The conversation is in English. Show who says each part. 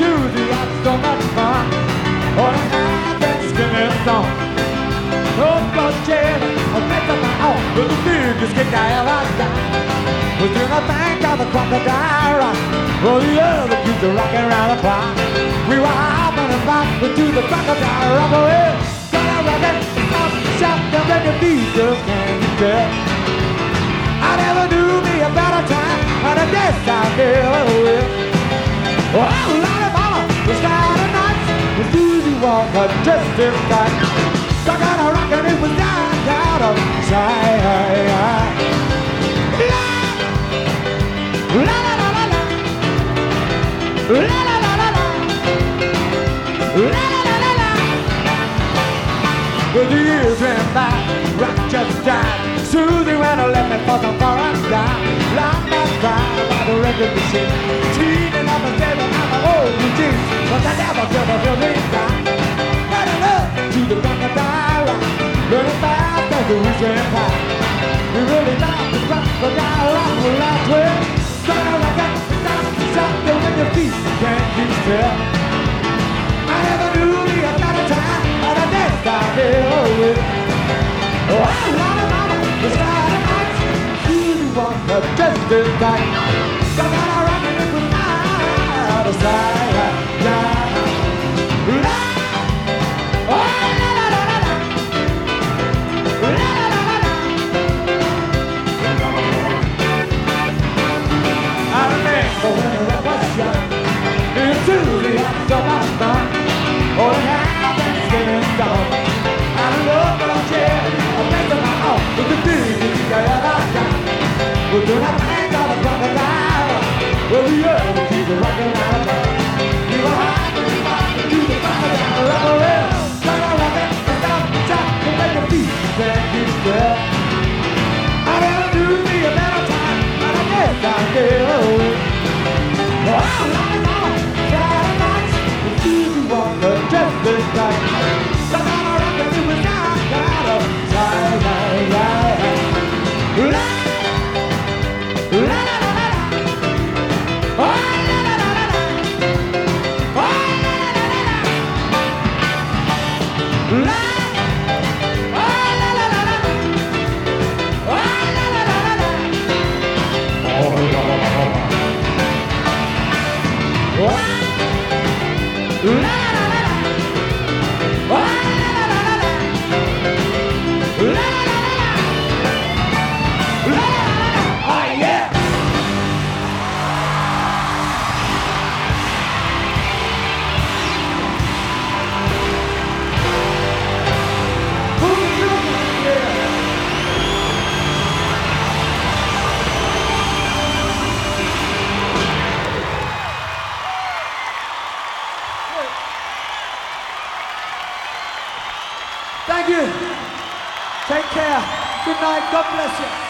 Speaker 1: to the app store much fun. Or I have skimming on. Oh, God, I met on my own. But the biggest kick I ever got was doing a bank on the crocodile rock. The other kids are rocking the clock. We were hopping and to the crocodile rock. Oh, gotta rock it, stop, shout, and your feet just can't I never knew me a better time, and I guess I never will. Walker just in time. Stuck on a rock and it was down, down of sight. La la la la la. La la la la la. La la la la la. But the years went by, rock just died. Susie went and left me for some foreign guy. Long cry by the record machine. Cheating on the table, I'm an old routine. But I never could the weeks went by. We really knocked the rock will last well. Gonna rock it, stop, don't let your feet can't keep still. I never knew me a better time, but I guess I will. Oh, I love it, mama, the Saturday nights, Susie Walker just in time. Got a just Take care. Good night. God bless you.